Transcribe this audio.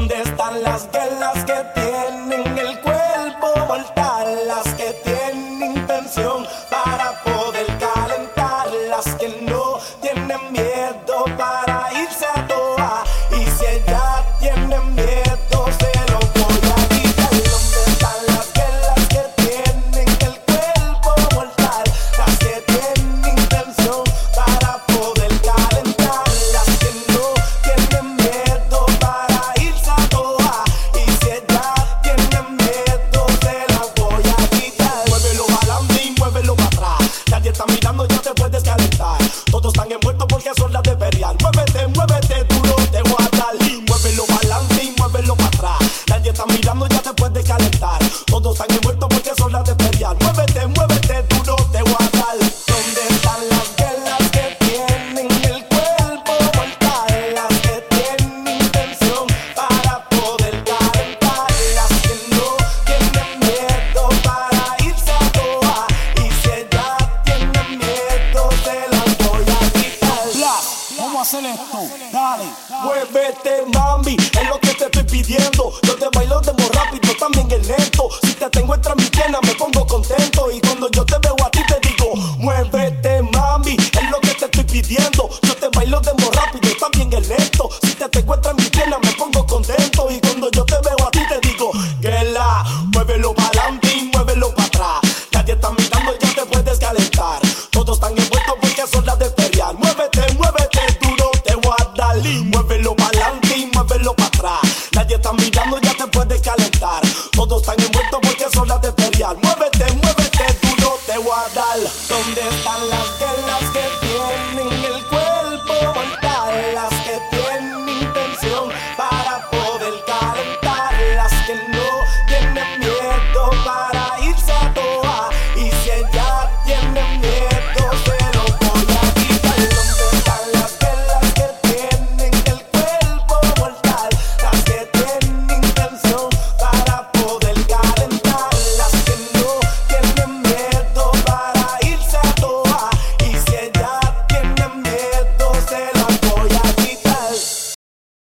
¿Dónde están las guerras que tienen el cuerpo mortal? Las que tienen intención para poder calentar, las que no tienen miedo para irse a toa. Y si ella tiene mirando, ya te puedes calentar. Todos están envueltos porque son las de Perial. Muévete, muévete duro, te voy a dar. ¿Dónde están las guerras que tienen el cuerpo mortal? Las que tienen intención para poder calentar. Las que no tienen miedo para irse a toa. Y si ella tiene miedo, te las voy a quitar. Vamos a hacer esto. Dale. Muévete, mami, me pongo contento. Y cuando yo te veo a ti, te digo, muévete, mami, es lo que te estoy pidiendo. Yo te bailo de muy rápido, también es lento. Si te tengo entre mis piernas, me pongo contento. Y cuando yo te veo a ti, te digo, la, muévelo para adelante y muévelo para atrás. Nadie está mirando, ya te puedes calentar. Todos están envueltos porque son las de ferial. Muévete, muévete duro, te voy a dar. Muévelo para adelante y muévelo para atrás. Nadie está mirando, ¿Dónde están las ganas que tienen el cuerpo?